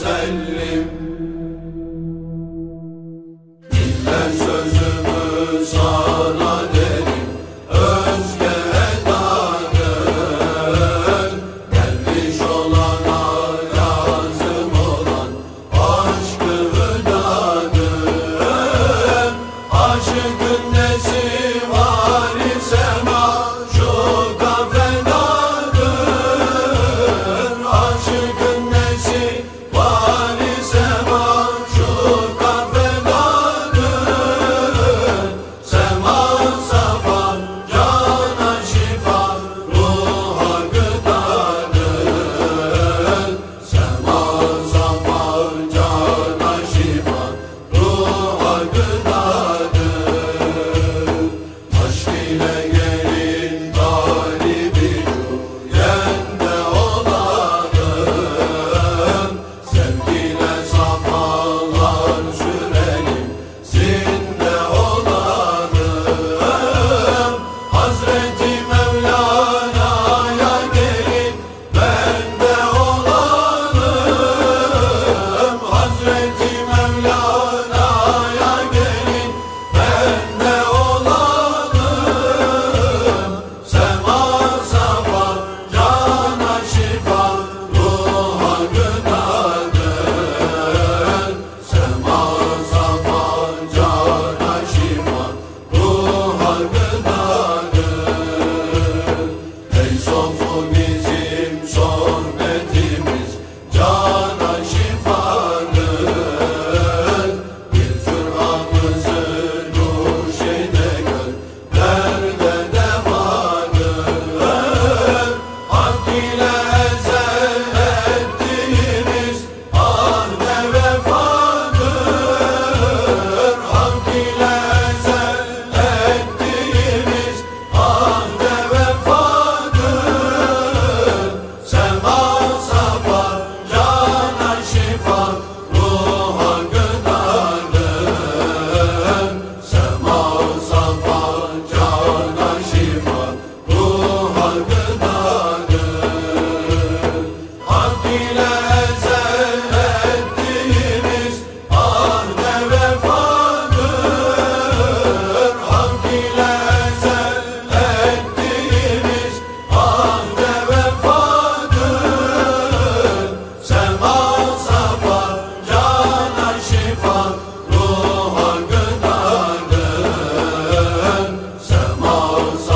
sahbihi Oh. Oh.